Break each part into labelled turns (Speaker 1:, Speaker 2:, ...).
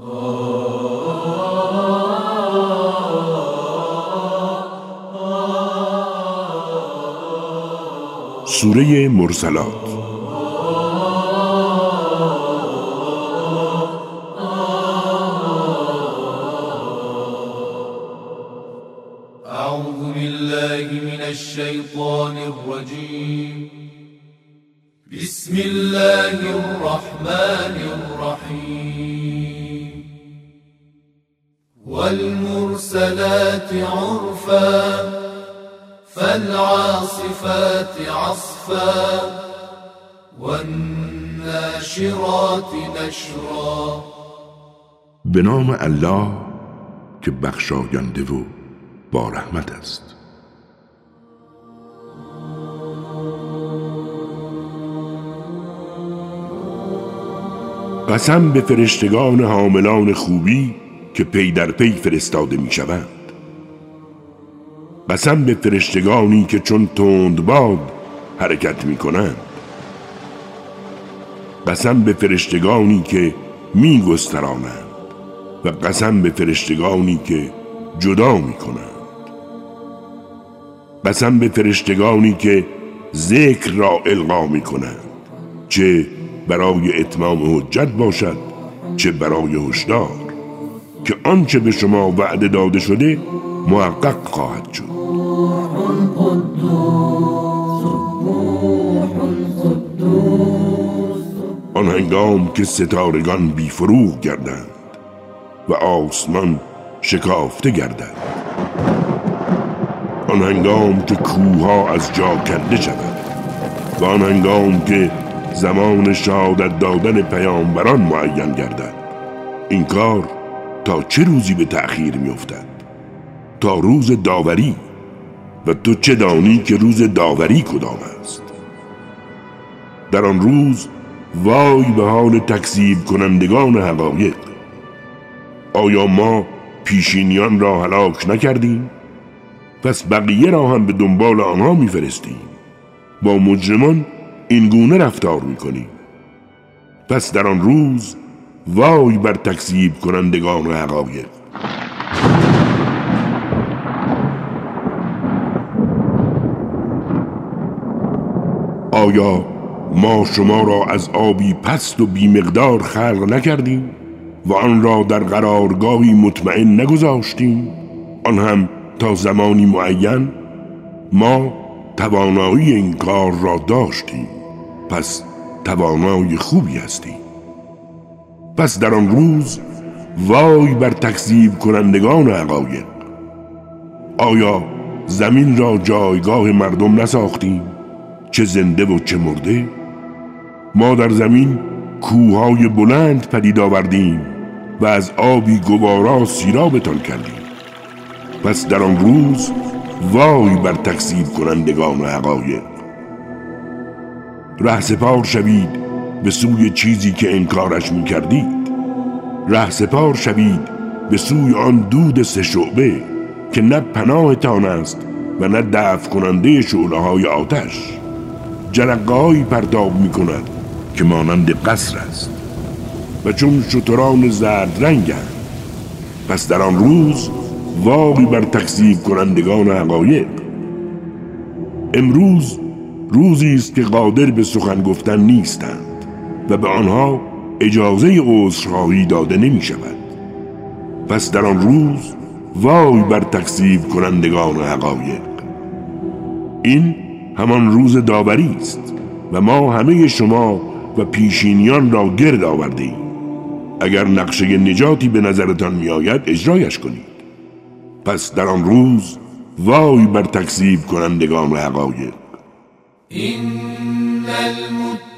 Speaker 1: سوره مرسلات
Speaker 2: أعوذ بالله من الشيطان الرجيم. بسم الله الرحمن الرحيم. والمرسلات عرفا فالعاصفات عصفا والناشرات نشرا.
Speaker 1: به نام الله که بخشاینده و با رحمت است. قسم به فرشتگان حاملان خوبی که پی در پی فرستاده می شوند قسم به فرشتگانی که چون تند باد حرکت می کنند قسم به فرشتگانی که می گسترانند و قسم به فرشتگانی که جدا می کنند قسم به فرشتگانی که ذکر را القا می کنند چه برای اتمام حجت باشد چه برای هشدار. که آنچه به شما وعده داده شده محقق خواهد شد. آن هنگام که ستارگان بی فروغ گردند و آسمان شکافته گردد آن هنگام که کوها از جا کنده شود و آن هنگام که زمان شهادت دادن پیامبران معین گردد. این کار تا چه روزی به تأخیر میافتد؟ تا روز داوری. و تو چه دانی که روز داوری کدام است؟ در آن روز وای به حال تکذیب کنندگان حقایق. آیا ما پیشینیان را هلاک نکردیم؟ پس بقیه را هم به دنبال آنها میفرستیم. با مجرمان این گونه رفتار می‌کنیم. پس در آن روز وای بر تکذیب کنندگان حقایق آیا ما شما را از آبی پست و بیمقدار خلق نکردیم و آن را در قرارگاهی مطمئن نگذاشتیم؟ آن هم تا زمانی معین. ما توانایی این کار را داشتیم پس توانای خوبی هستیم. پس در آن روز وای بر تکذیب کنندگان حقایق. آیا زمین را جایگاه مردم نساختیم چه زنده و چه مرده؟ ما در زمین کوههای بلند پدید آوردیم و از آبی گوارا سیرابتان کردیم. پس در آن روز وای بر تکذیب کنندگان حقایق. ره سپار شوید به سوی چیزی که انکارش می کردید ره سپار شوید به سوی آن دود سه شعبه که نه پناهتان است و نه دفع کننده شعله های آتش. جرقه پرتاب می کند که مانند قصر است. و چون شتران زرد رنگند پس در آن روز واقعی بر تکذیب کنندگان حقایق. امروز روزی است که قادر به سخن گفتن نیستند. و به آنها اجازه عذرخواهی داده نمی شود. پس در آن روز وای بر تکذیب کنندگان حقایق. این همان روز داوری است و ما همه شما و پیشینیان را گرد آورده اگر نقشه نجاتی به نظرتان می آید اجرایش کنید. پس در آن روز وای بر تکذیب کنندگان حقایق.
Speaker 2: إن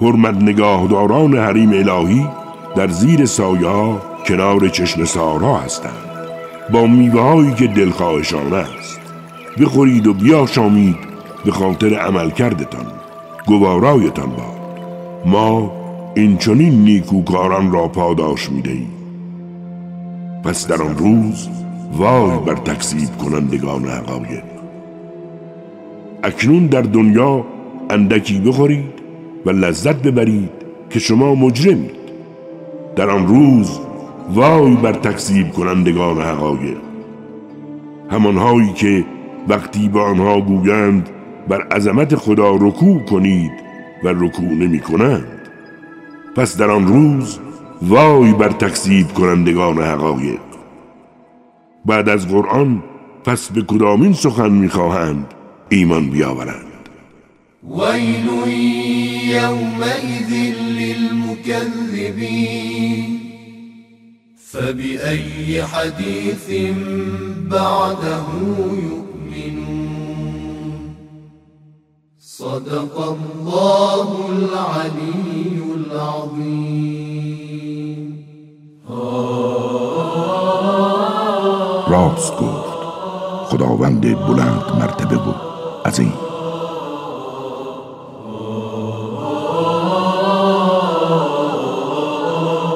Speaker 1: حرمت نگاهداران حریم الهی در زیر سایه کنار چشم سارا هستند. با میوه که دلخواهشان است. بخورید و بیاشامید به خاطر عمل کردتان گوارایتان با. ما این چنین نیکوکاران را پاداش می‌دهیم. پس در آن روز وای بر تکسیب کنندگان حقایق. اکنون در دنیا اندکی بخورید و لذت ببرید که شما مجرمید. در آن روز وای بر تکذیب کنندگان حقایق. همانهایی که وقتی با آنها گویند بر عظمت خدا رکوع کنید و رکوع نمی کنند. پس در آن روز وای بر تکذیب کنندگان حقایق. بعد از قرآن پس به کدامین سخن می‌خواهند ایمان بیاورند؟
Speaker 2: ویل یومئذ للمكذبین فبأي حديث بعده يؤمنون. صدق الله العلي العظيم.
Speaker 1: راست گفت خداوند بلند مرتبه بود عظیم.